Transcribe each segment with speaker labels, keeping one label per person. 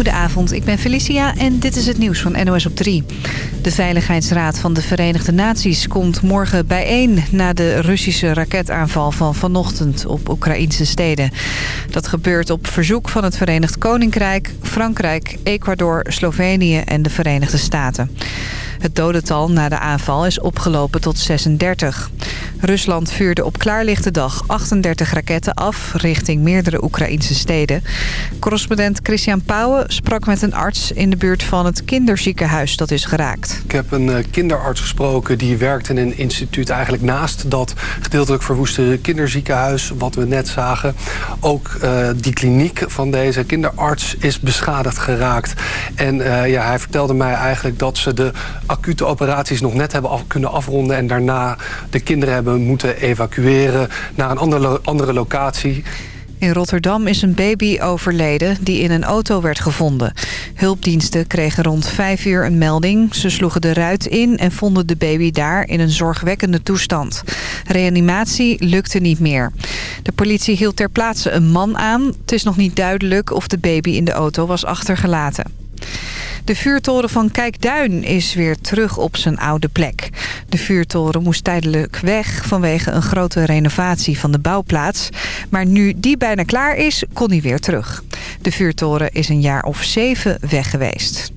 Speaker 1: Goedenavond, ik ben Felicia en dit is het nieuws van NOS op 3. De Veiligheidsraad van de Verenigde Naties komt morgen bijeen... na de Russische raketaanval van vanochtend op Oekraïnse steden. Dat gebeurt op verzoek van het Verenigd Koninkrijk, Frankrijk, Ecuador, Slovenië en de Verenigde Staten. Het dodental na de aanval is opgelopen tot 36. Rusland vuurde op klaarlichte dag 38 raketten af richting meerdere Oekraïnse steden. Correspondent Christian Pauwen sprak met een arts in de buurt van het kinderziekenhuis dat is geraakt.
Speaker 2: Ik heb een eh, kinderarts gesproken die werkt in een instituut eigenlijk naast dat gedeeltelijk verwoeste kinderziekenhuis wat we net zagen. Ook uh, die kliniek van deze kinderarts is beschadigd geraakt. En uh, ja, hij vertelde mij eigenlijk dat ze de acute operaties nog net hebben kunnen afronden... en daarna de kinderen hebben moeten evacueren naar een andere, andere locatie.
Speaker 1: In Rotterdam is een baby overleden die in een auto werd gevonden. Hulpdiensten kregen rond vijf uur een melding. Ze sloegen de ruit in en vonden de baby daar in een zorgwekkende toestand. Reanimatie lukte niet meer. De politie hield ter plaatse een man aan. Het is nog niet duidelijk of de baby in de auto was achtergelaten. De vuurtoren van Kijkduin is weer terug op zijn oude plek. De vuurtoren moest tijdelijk weg vanwege een grote renovatie van de bouwplaats. Maar nu die bijna klaar is, kon hij weer terug. De vuurtoren is een jaar of zeven weg geweest.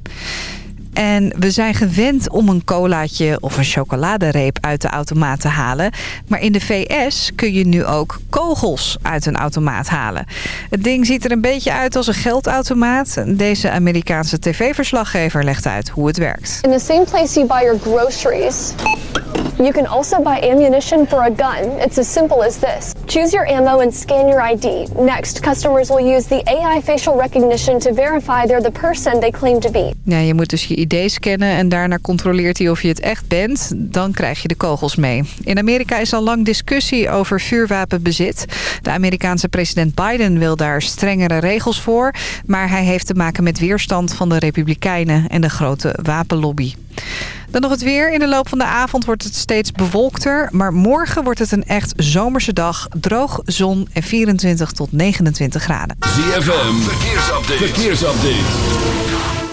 Speaker 1: En we zijn gewend om een colaatje of een chocoladereep uit de automaat te halen. Maar in de VS kun je nu ook kogels uit een automaat halen. Het ding ziet er een beetje uit als een geldautomaat. Deze Amerikaanse tv-verslaggever legt uit hoe het werkt.
Speaker 3: In the same place you buy your groceries... You can also buy ammunition for a gun. It's as simple as this. Choose your ammo and scan your ID. Next, customers will use the AI facial recognition to verify they're the person they claim to be.
Speaker 1: Ja, je moet dus je ID scannen en daarna controleert hij of je het echt bent. Dan krijg je de kogels mee. In Amerika is al lang discussie over vuurwapenbezit. De Amerikaanse president Biden wil daar strengere regels voor. Maar hij heeft te maken met weerstand van de Republikeinen en de grote wapenlobby. Dan nog het weer. In de loop van de avond wordt het steeds bewolkter. Maar morgen wordt het een echt zomerse dag. Droog, zon en 24 tot 29 graden.
Speaker 4: ZFM, verkeersupdate. verkeersupdate.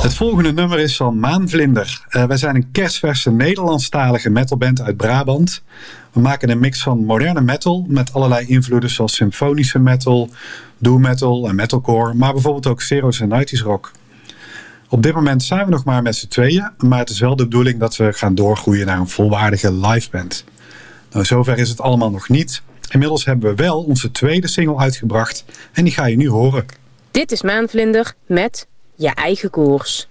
Speaker 5: Het volgende nummer is van Maanvlinder. Uh, wij zijn een kerstverse Nederlandstalige metalband uit Brabant. We maken een mix van moderne metal met allerlei invloeden zoals symfonische metal, doom metal en metalcore, maar bijvoorbeeld ook zeros en 90s rock. Op dit moment zijn we nog maar met z'n tweeën, maar het is wel de bedoeling dat we gaan doorgroeien naar een volwaardige liveband. Nou, zover is het allemaal nog niet. Inmiddels hebben we wel onze tweede single uitgebracht en die ga je nu horen.
Speaker 6: Dit is Maanvlinder met je eigen koers.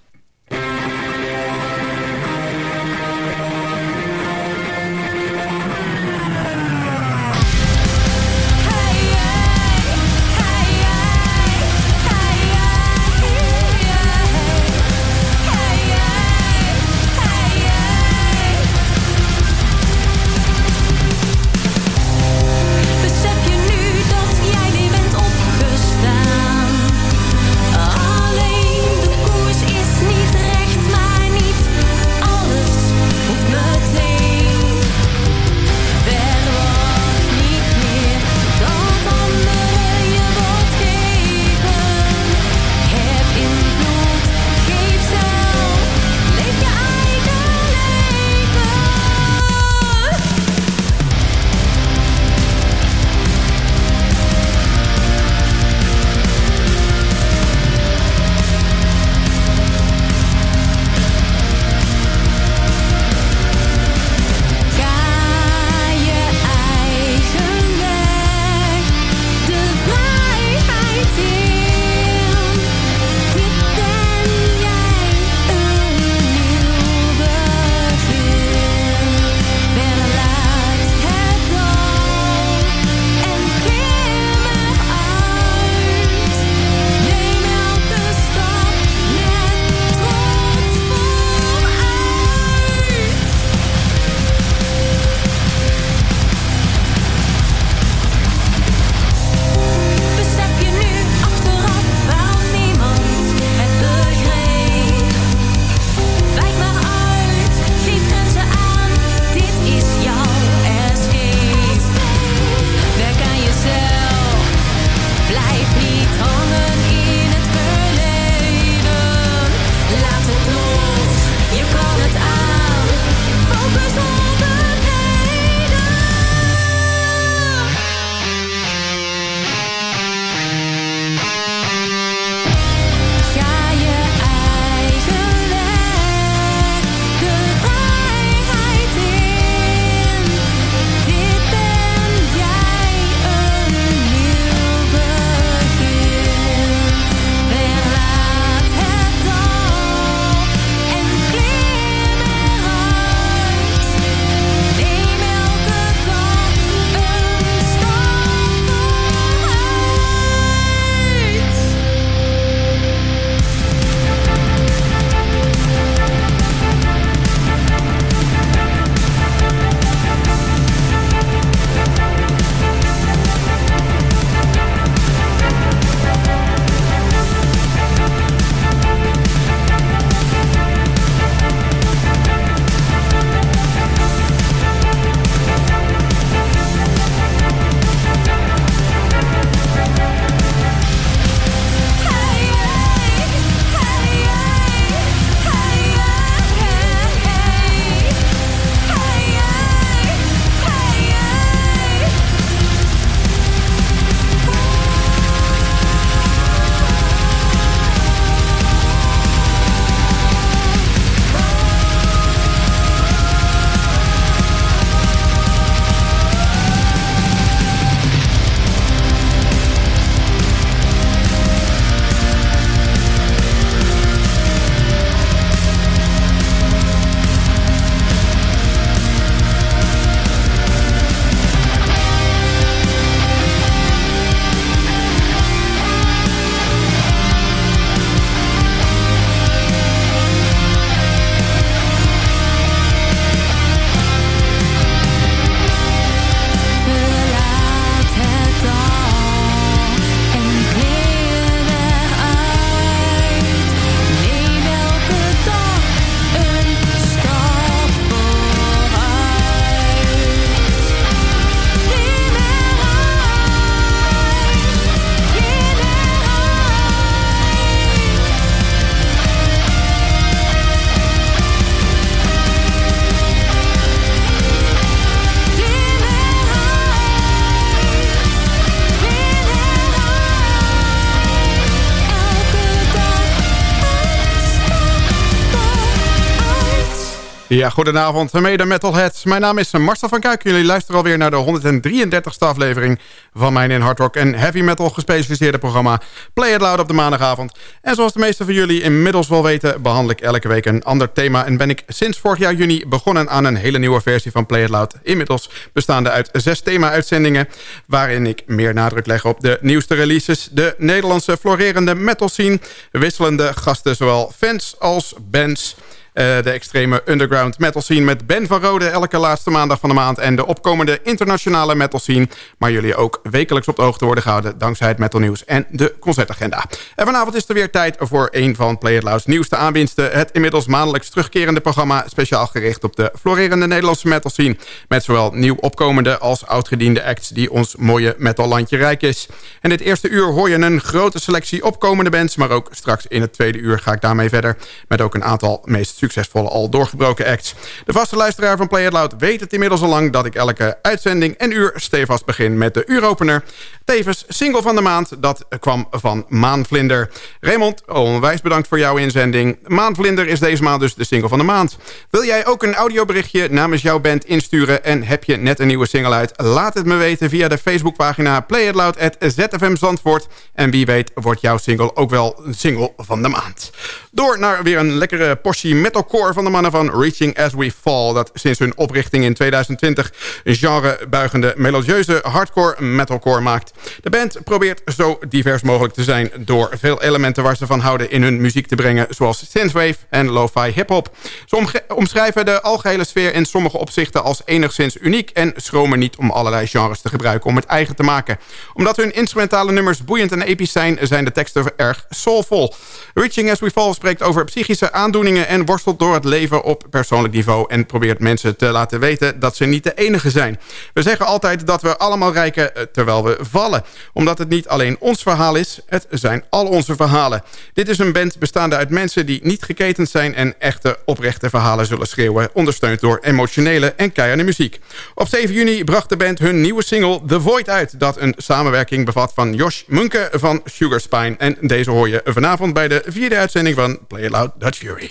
Speaker 7: Ja, goedenavond, mede metalheads. Mijn naam is Marcel van Kuik. Jullie luisteren alweer naar de 133ste aflevering... van mijn in hard rock en heavy metal gespecialiseerde programma... Play It Loud op de maandagavond. En zoals de meeste van jullie inmiddels wel weten... behandel ik elke week een ander thema... en ben ik sinds vorig jaar juni begonnen aan een hele nieuwe versie van Play It Loud. Inmiddels bestaande uit zes thema-uitzendingen... waarin ik meer nadruk leg op de nieuwste releases... de Nederlandse florerende metal scene... wisselende gasten, zowel fans als bands... Eh, de extreme underground metal scene met Ben van Rode elke laatste maandag van de maand. En de opkomende internationale metal scene. Maar jullie ook wekelijks op de hoogte worden gehouden dankzij het metal nieuws en de concertagenda. En vanavond is er weer tijd voor een van Play It Loud's nieuwste aanwinsten. Het inmiddels maandelijks terugkerende programma speciaal gericht op de florerende Nederlandse metal scene. Met zowel nieuw opkomende als oudgediende acts die ons mooie metallandje rijk is. En dit eerste uur hoor je een grote selectie opkomende bands. Maar ook straks in het tweede uur ga ik daarmee verder. Met ook een aantal meest succesvolle al doorgebroken acts. De vaste luisteraar van Play It Loud weet het inmiddels al lang... dat ik elke uitzending en uur stevast begin met de uuropener. Tevens single van de maand, dat kwam van Maanvlinder. Raymond, onwijs bedankt voor jouw inzending. Maanvlinder is deze maand dus de single van de maand. Wil jij ook een audioberichtje namens jouw band insturen... en heb je net een nieuwe single uit? Laat het me weten via de Facebookpagina ZFM Zandvoort. En wie weet wordt jouw single ook wel een single van de maand. Door naar weer een lekkere portie metalcore van de mannen van Reaching As We Fall... dat sinds hun oprichting in 2020 een genrebuigende melodieuze hardcore metalcore maakt. De band probeert zo divers mogelijk te zijn... door veel elementen waar ze van houden in hun muziek te brengen... zoals synthwave en lo-fi hip-hop. Ze omschrijven de algehele sfeer in sommige opzichten als enigszins uniek... en schromen niet om allerlei genres te gebruiken om het eigen te maken. Omdat hun instrumentale nummers boeiend en episch zijn... zijn de teksten erg soulvol. Reaching As We Fall spreekt over psychische aandoeningen... en worstelt door het leven op persoonlijk niveau... en probeert mensen te laten weten dat ze niet de enige zijn. We zeggen altijd dat we allemaal rijken eh, terwijl we vallen. Omdat het niet alleen ons verhaal is, het zijn al onze verhalen. Dit is een band bestaande uit mensen die niet geketend zijn... en echte oprechte verhalen zullen schreeuwen... ondersteund door emotionele en keiharde muziek. Op 7 juni bracht de band hun nieuwe single The Void uit... dat een samenwerking bevat van Josh Munke van Sugarspine. En deze hoor je vanavond bij de vierde uitzending van Play Loud Dutch Fury.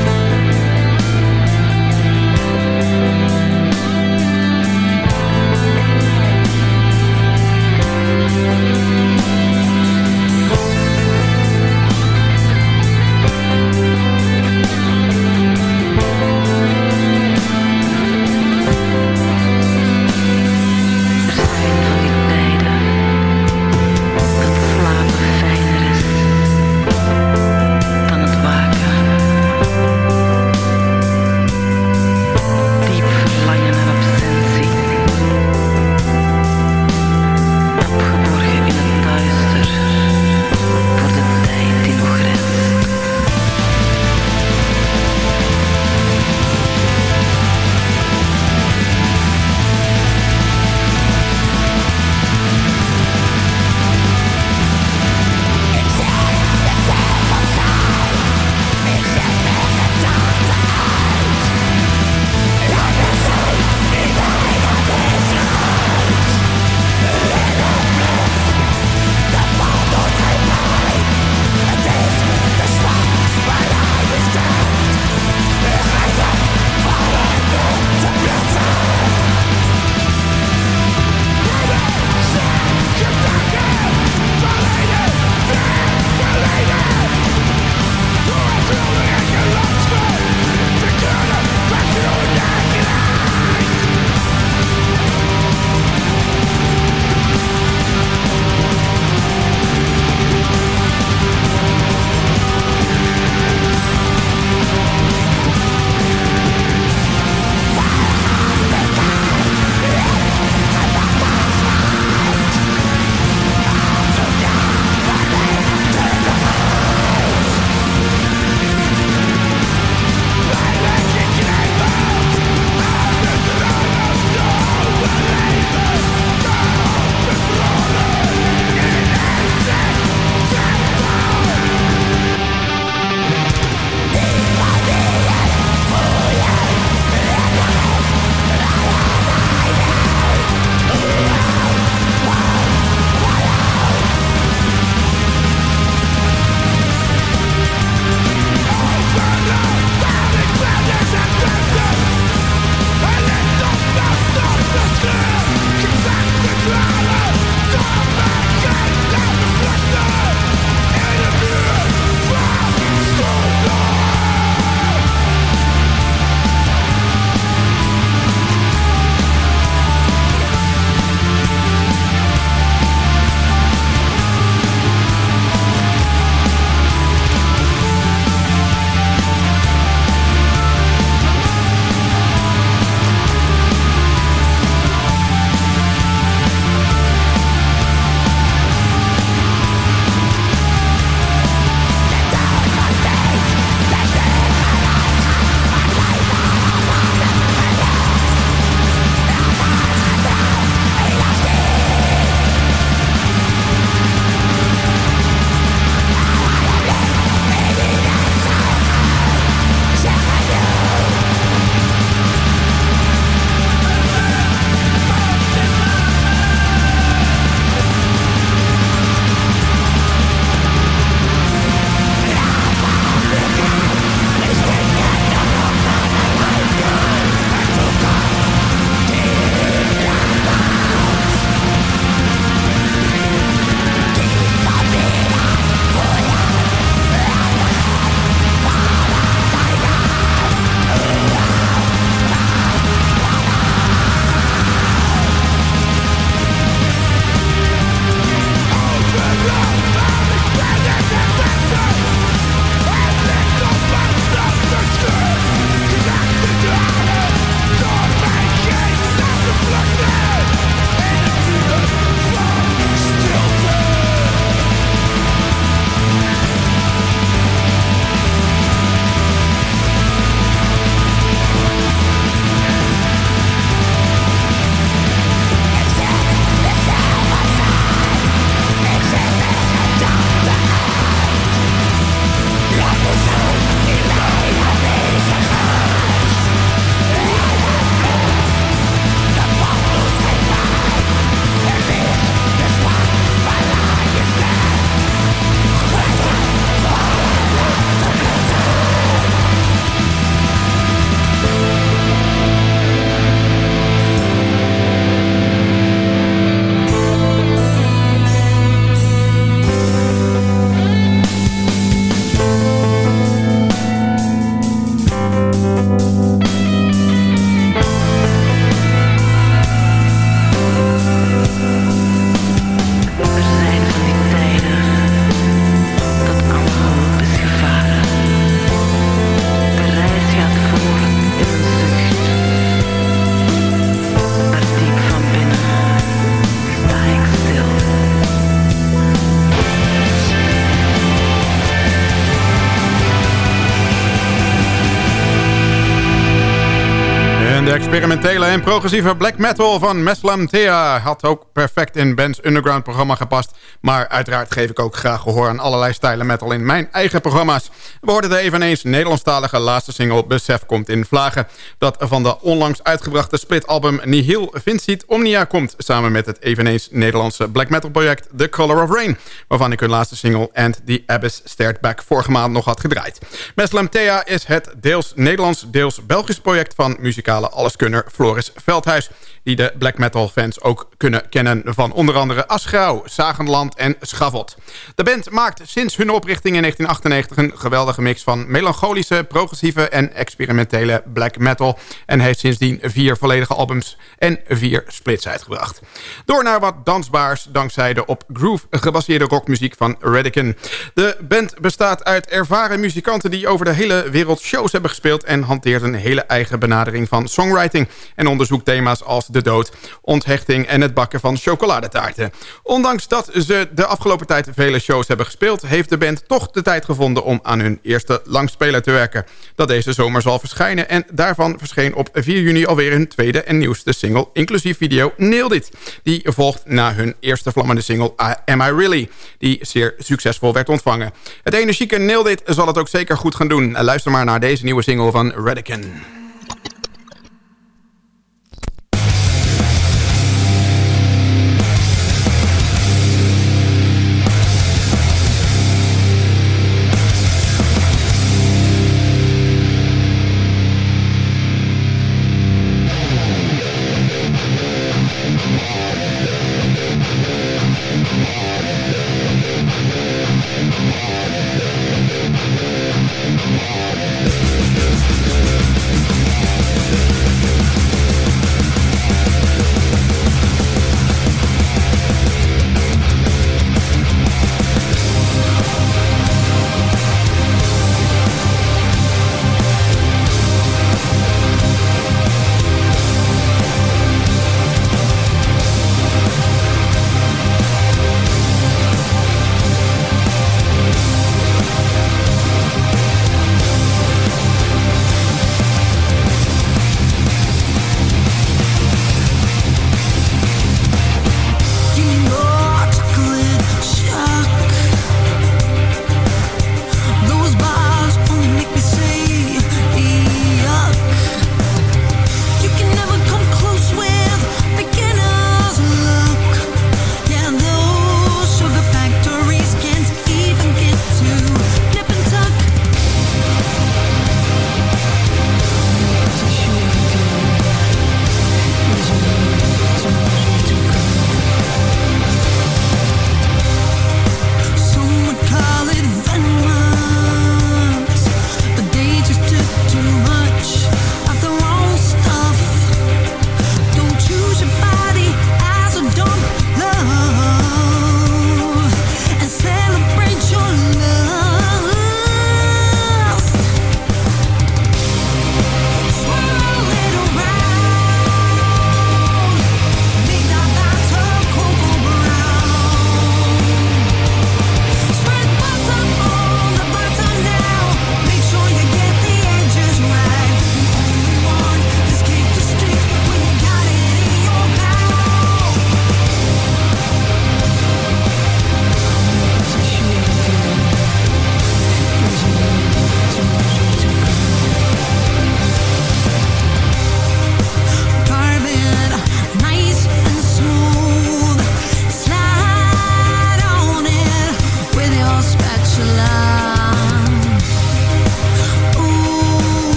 Speaker 7: Progressieve black metal van Meslam Thea had ook perfect in Ben's Underground programma gepast. Maar uiteraard geef ik ook graag gehoor aan allerlei stijlen metal in mijn eigen programma's. We hoorden de eveneens Nederlandstalige laatste single Besef komt in Vlagen. Dat van de onlangs uitgebrachte splitalbum Nihil Vincit Omnia komt. Samen met het eveneens Nederlandse black metal project The Color of Rain. Waarvan ik hun laatste single And the Abyss Stared Back vorige maand nog had gedraaid. Meslam Thea is het deels Nederlands, deels Belgisch project van muzikale alleskunner Floris Veldhuis die de black metal fans ook kunnen kennen van onder andere Asgrauw, Zagenland en Schavot. De band maakt sinds hun oprichting in 1998 een geweldige mix van melancholische, progressieve en experimentele black metal en heeft sindsdien vier volledige albums en vier splits uitgebracht. Door naar wat dansbaars dankzij de op groove gebaseerde rockmuziek van Radican. De band bestaat uit ervaren muzikanten die over de hele wereld shows hebben gespeeld en hanteert een hele eigen benadering van songwriting en onderzoekt thema's als de dood, onthechting en het bakken van chocoladetaarten. Ondanks dat ze de afgelopen tijd vele shows hebben gespeeld... heeft de band toch de tijd gevonden om aan hun eerste langspeler te werken... dat deze zomer zal verschijnen en daarvan verscheen op 4 juni alweer hun tweede en nieuwste single... inclusief video Nailed It. Die volgt na hun eerste vlammende single Am I Really... die zeer succesvol werd ontvangen. Het energieke Nailed It zal het ook zeker goed gaan doen. Luister maar naar deze nieuwe single van Radican.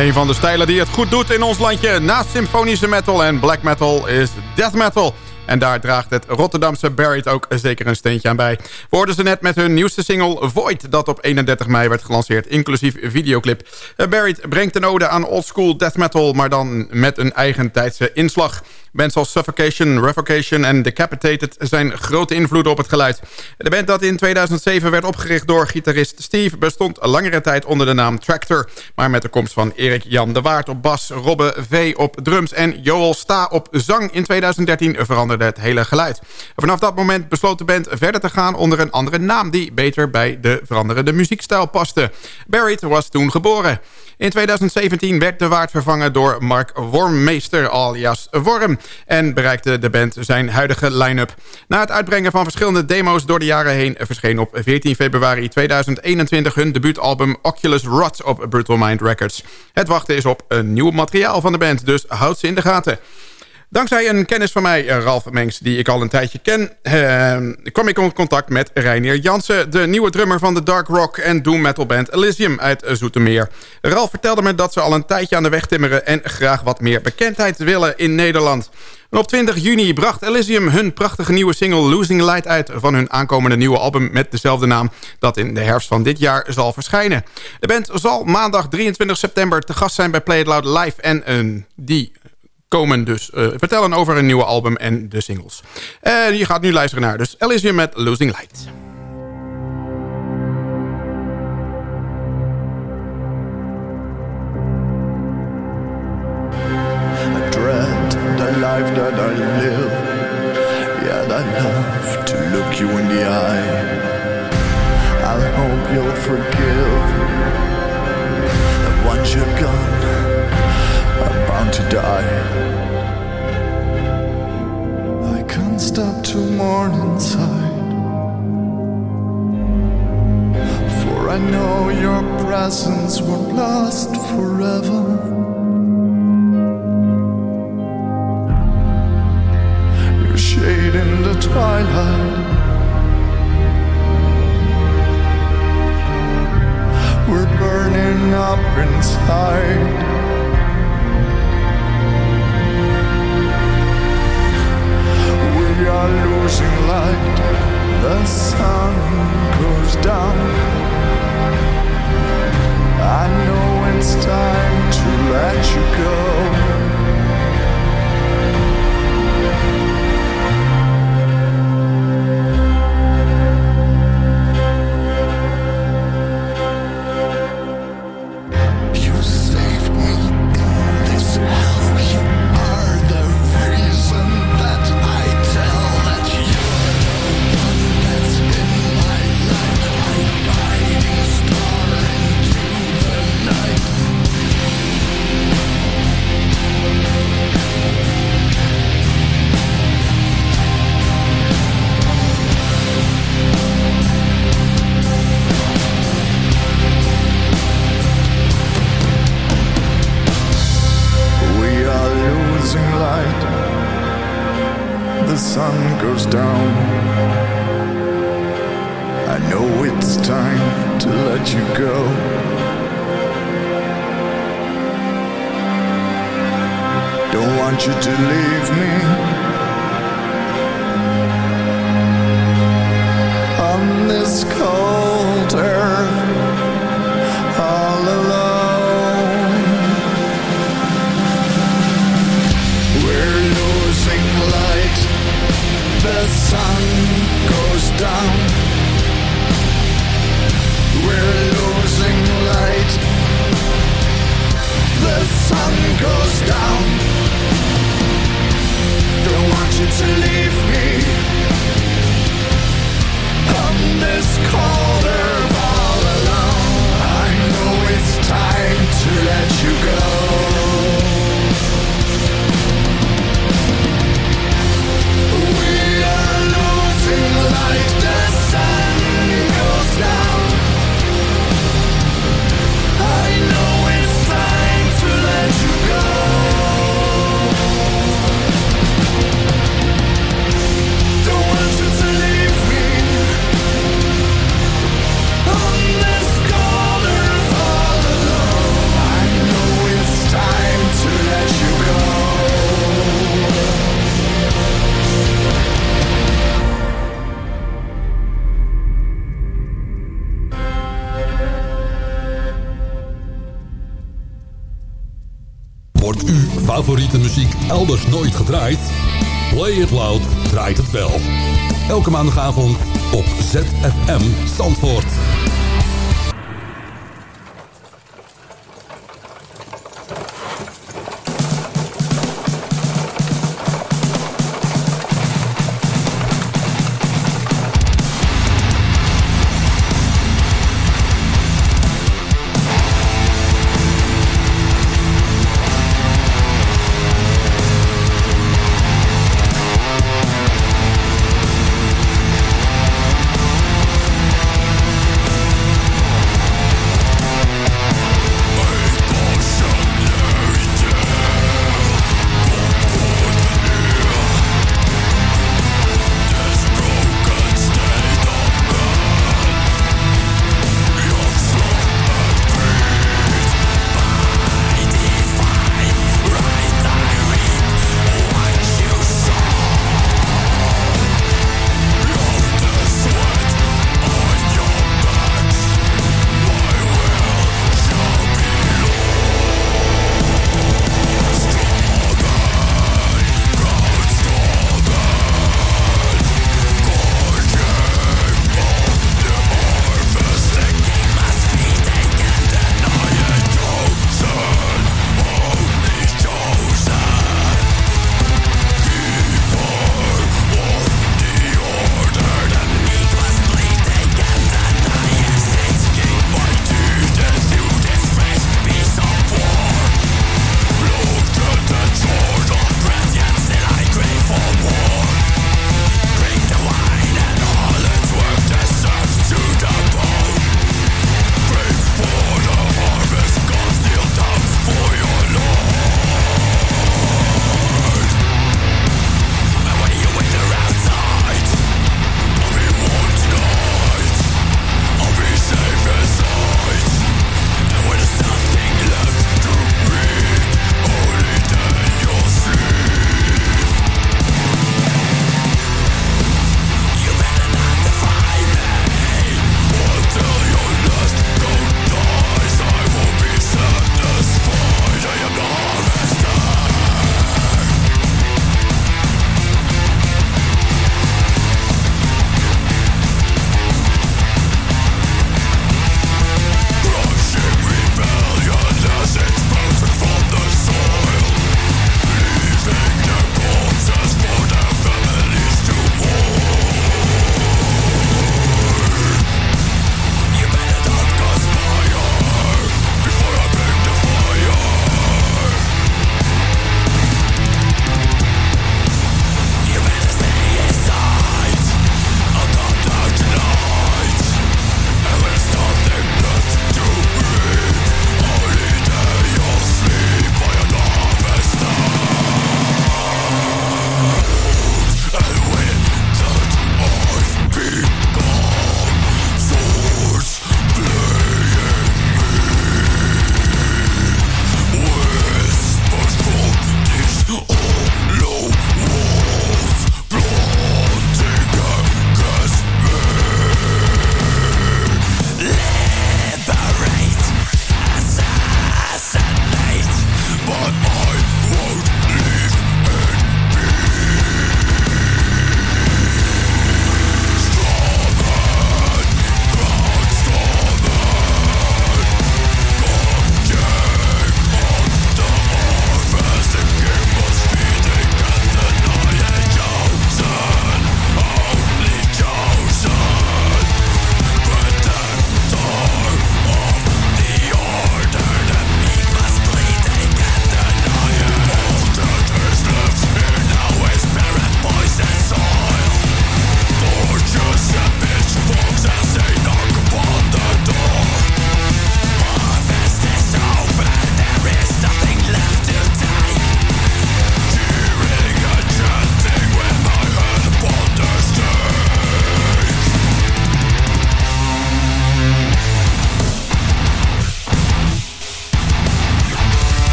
Speaker 7: Een van de stijlen die het goed doet in ons landje... naast symfonische metal en black metal is death metal... En daar draagt het Rotterdamse Buried ook zeker een steentje aan bij. We hoorden ze net met hun nieuwste single Void... dat op 31 mei werd gelanceerd, inclusief videoclip. Buried brengt een ode aan oldschool death metal... maar dan met een eigen tijdse inslag. Bands als Suffocation, Revocation en Decapitated zijn grote invloeden op het geluid. De band dat in 2007 werd opgericht door gitarist Steve... bestond langere tijd onder de naam Tractor. Maar met de komst van Erik Jan de Waard op bas... Robbe V op drums en Joel Sta op zang in 2013 veranderde het hele geluid. vanaf dat moment besloot de band verder te gaan onder een andere naam... die beter bij de veranderende muziekstijl paste. Barrett was toen geboren. In 2017 werd de waard vervangen door Mark Wormmeester alias Worm... en bereikte de band zijn huidige line-up. Na het uitbrengen van verschillende demo's door de jaren heen... verscheen op 14 februari 2021 hun debuutalbum Oculus Rot op Brutal Mind Records. Het wachten is op een nieuw materiaal van de band, dus houd ze in de gaten. Dankzij een kennis van mij, eh, Ralf Mengs, die ik al een tijdje ken... Eh, kwam ik in contact met Reinier Jansen... de nieuwe drummer van de dark rock en doom metal band Elysium uit Zoetermeer. Ralf vertelde me dat ze al een tijdje aan de weg timmeren... en graag wat meer bekendheid willen in Nederland. Op 20 juni bracht Elysium hun prachtige nieuwe single Losing Light uit... van hun aankomende nieuwe album met dezelfde naam... dat in de herfst van dit jaar zal verschijnen. De band zal maandag 23 september te gast zijn bij Play It Loud Live... en uh, die komen dus uh, vertellen over een nieuwe album en de singles. En je gaat nu luisteren naar dus Elysium met Losing Light.
Speaker 8: Can't to mourn inside. For I know your presence won't last forever. Your shade in the twilight. We're burning up inside. Are losing light. The sun goes down. I know it's time to let you go.
Speaker 9: sun goes down. I know it's time to let you go. Don't want you to leave me. Draait het wel. Elke maandagavond op ZFM Zandvoort.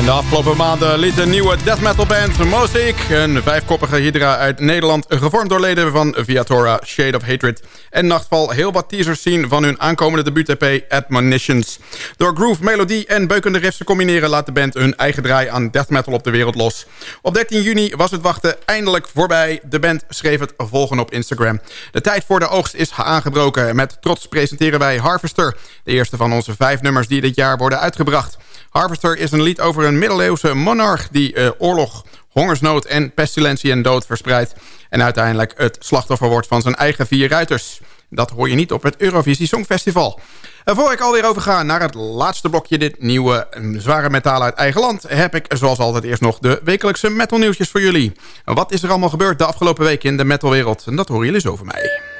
Speaker 7: In de afgelopen maanden liet de nieuwe death metal band Mosaic... een vijfkoppige hydra uit Nederland... gevormd door leden van Viatora, Shade of Hatred en Nachtval... heel wat teasers zien van hun aankomende debuut-EP Admonitions. Door groove, melodie en beukende riffs te combineren... laat de band hun eigen draai aan death metal op de wereld los. Op 13 juni was het wachten eindelijk voorbij. De band schreef het volgende op Instagram. De tijd voor de oogst is aangebroken. Met trots presenteren wij Harvester... de eerste van onze vijf nummers die dit jaar worden uitgebracht... Harvester is een lied over een middeleeuwse monarch... die uh, oorlog, hongersnood en pestilentie en dood verspreidt... en uiteindelijk het slachtoffer wordt van zijn eigen vier ruiters. Dat hoor je niet op het Eurovisie Songfestival. En voor ik alweer overga naar het laatste blokje... dit nieuwe zware metaal uit eigen land... heb ik zoals altijd eerst nog de wekelijkse metalnieuwtjes voor jullie. Wat is er allemaal gebeurd de afgelopen week in de metalwereld? En dat horen jullie zo van mij.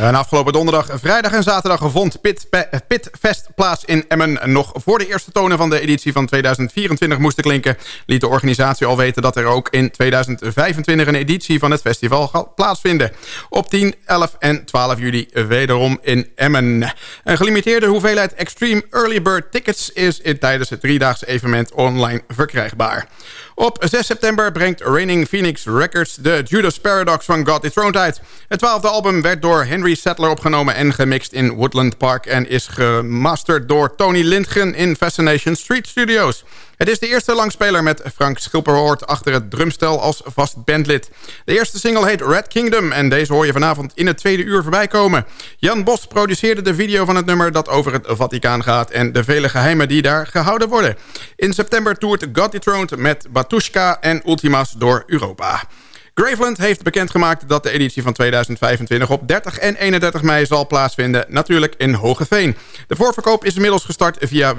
Speaker 7: En afgelopen donderdag, vrijdag en zaterdag vond Pit, Pitfest plaats in Emmen. Nog voor de eerste tonen van de editie van 2024 moesten klinken... liet de organisatie al weten dat er ook in 2025 een editie van het festival gaat plaatsvinden. Op 10, 11 en 12 juli wederom in Emmen. Een gelimiteerde hoeveelheid Extreme Early Bird tickets is tijdens het driedaagse evenement online verkrijgbaar. Op 6 september brengt Raining Phoenix Records de Judas Paradox van God Dethroned uit. Het twaalfde album werd door Henry Settler opgenomen en gemixt in Woodland Park... en is gemasterd door Tony Lindgren in Fascination Street Studios. Het is de eerste langspeler met Frank Schilperhoort achter het drumstel als vast bandlid. De eerste single heet Red Kingdom en deze hoor je vanavond in het tweede uur voorbij komen. Jan Bos produceerde de video van het nummer dat over het Vaticaan gaat... en de vele geheimen die daar gehouden worden. In september toert God Dethroned met Batushka en Ultimas door Europa. Graveland heeft bekendgemaakt dat de editie van 2025 op 30 en 31 mei zal plaatsvinden. Natuurlijk in Hogeveen. De voorverkoop is inmiddels gestart via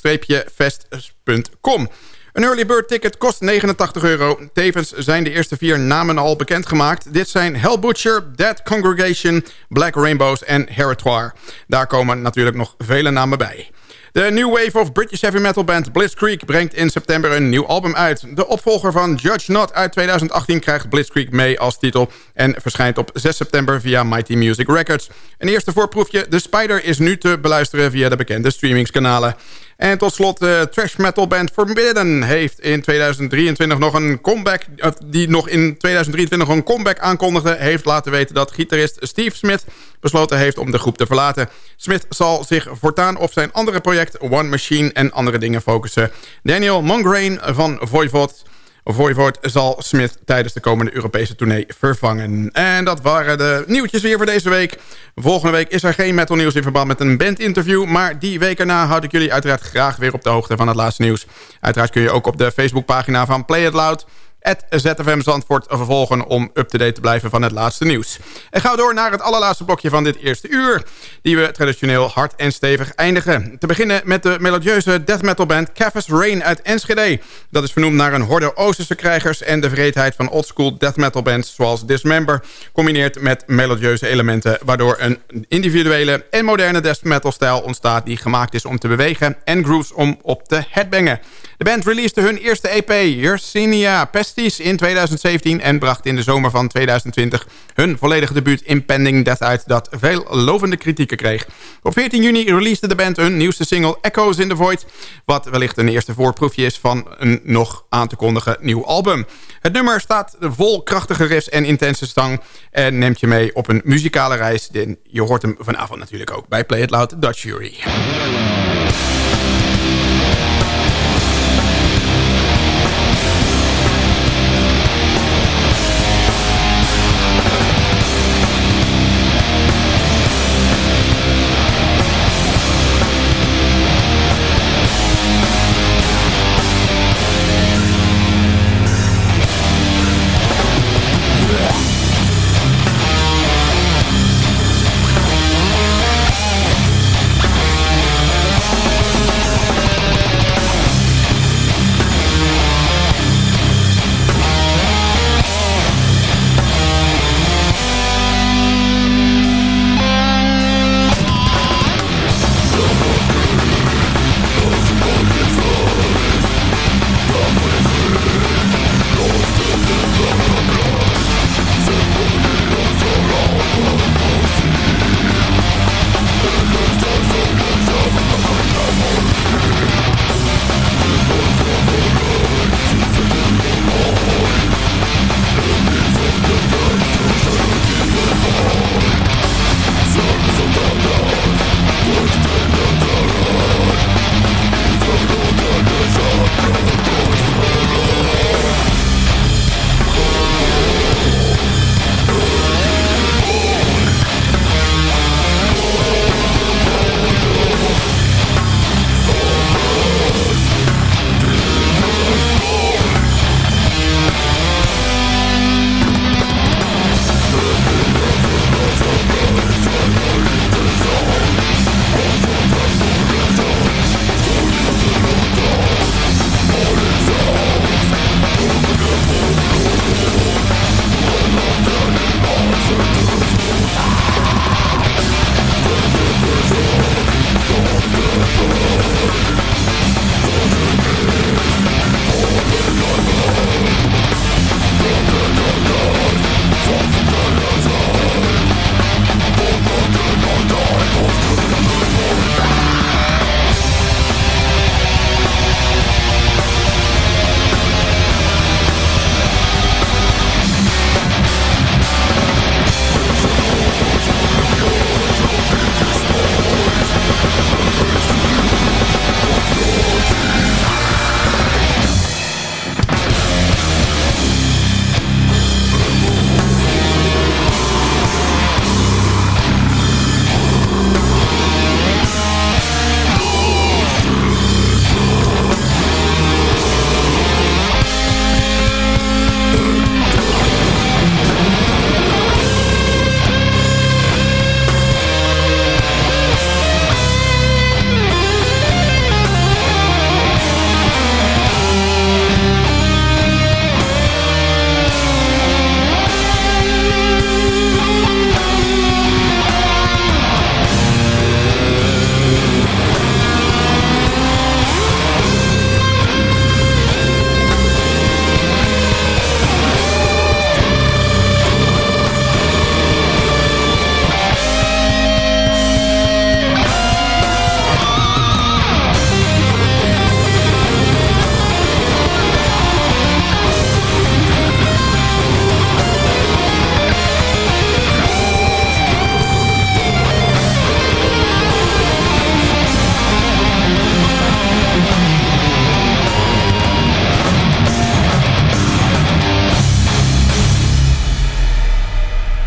Speaker 7: www.graveland-fest.com. Een early bird ticket kost 89 euro. Tevens zijn de eerste vier namen al bekendgemaakt. Dit zijn Hell Butcher, Dead Congregation, Black Rainbows en Heritoire. Daar komen natuurlijk nog vele namen bij. De new wave of British heavy metal band Blitzkrieg brengt in september een nieuw album uit. De opvolger van Judge Not uit 2018 krijgt Blitzkrieg mee als titel... en verschijnt op 6 september via Mighty Music Records. Een eerste voorproefje, The Spider, is nu te beluisteren via de bekende streamingskanalen. En tot slot, de trash metal band Forbidden heeft in 2023 nog een comeback... die nog in 2023 een comeback aankondigde... heeft laten weten dat gitarist Steve Smith besloten heeft om de groep te verlaten. Smith zal zich voortaan op zijn andere project One Machine en andere dingen focussen. Daniel Mongrain van Voivod Voivod zal Smith tijdens de komende Europese tournee vervangen. En dat waren de nieuwtjes weer voor deze week. Volgende week is er geen metal nieuws in verband met een bandinterview... maar die week erna houd ik jullie uiteraard graag weer op de hoogte van het laatste nieuws. Uiteraard kun je ook op de Facebookpagina van Play It Loud ZFM Zandvoort vervolgen om up-to-date te blijven van het laatste nieuws. En gaan we door naar het allerlaatste blokje van dit eerste uur, die we traditioneel hard en stevig eindigen. Te beginnen met de melodieuze death metal band Cafes Rain uit Enschede. Dat is vernoemd naar een horde Oosterse krijgers en de vreedheid van oldschool death metal bands zoals Dismember, combineert met melodieuze elementen, waardoor een individuele en moderne death metal stijl ontstaat die gemaakt is om te bewegen en grooves om op te headbangen. De band releasede hun eerste EP, Yersinia Pestis, in 2017... en bracht in de zomer van 2020 hun volledige debuut Impending Death uit... dat veel lovende kritieken kreeg. Op 14 juni releasede de band hun nieuwste single Echoes in the Void... wat wellicht een eerste voorproefje is van een nog aan te kondigen nieuw album. Het nummer staat vol krachtige riffs en intense stang... en neemt je mee op een muzikale reis. Je hoort hem vanavond natuurlijk ook bij Play It Loud Dutch Jury.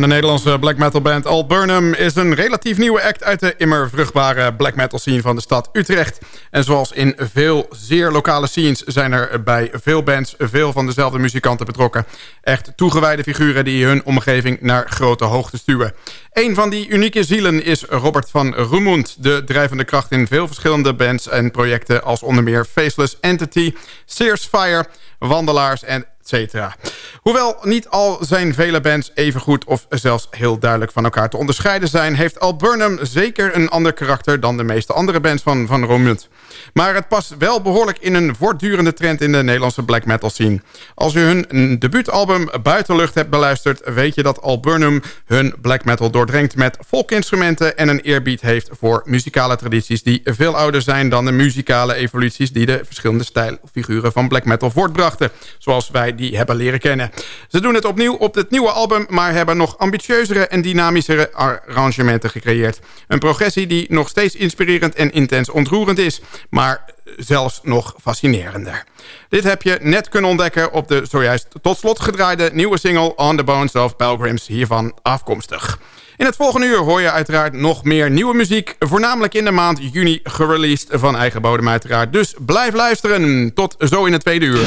Speaker 7: De Nederlandse black metal band Al Burnham is een relatief nieuwe act uit de immer vruchtbare black metal scene van de stad Utrecht. En zoals in veel zeer lokale scenes zijn er bij veel bands veel van dezelfde muzikanten betrokken. Echt toegewijde figuren die hun omgeving naar grote hoogte stuwen. Een van die unieke zielen is Robert van Roemond, de drijvende kracht in veel verschillende bands en projecten als onder meer Faceless Entity, Sears Fire, Wandelaars en Hoewel niet al zijn vele bands even goed of zelfs heel duidelijk van elkaar te onderscheiden zijn... heeft Al Burnham zeker een ander karakter dan de meeste andere bands van Van Romund. Maar het past wel behoorlijk in een voortdurende trend in de Nederlandse black metal scene. Als je hun debuutalbum Buitenlucht hebt beluisterd... weet je dat Al Burnham hun black metal doordrenkt met volkinstrumenten... en een eerbied heeft voor muzikale tradities die veel ouder zijn... dan de muzikale evoluties die de verschillende stijlfiguren van black metal voortbrachten. Zoals wij die hebben leren kennen. Ze doen het opnieuw op het nieuwe album... maar hebben nog ambitieuzere en dynamischere arrangementen gecreëerd. Een progressie die nog steeds inspirerend en intens ontroerend is... maar zelfs nog fascinerender. Dit heb je net kunnen ontdekken op de zojuist tot slot gedraaide nieuwe single... On the Bones of Pilgrims, hiervan afkomstig. In het volgende uur hoor je uiteraard nog meer nieuwe muziek... voornamelijk in de maand juni gereleased van eigen bodem uiteraard. Dus blijf luisteren. Tot zo in het tweede uur.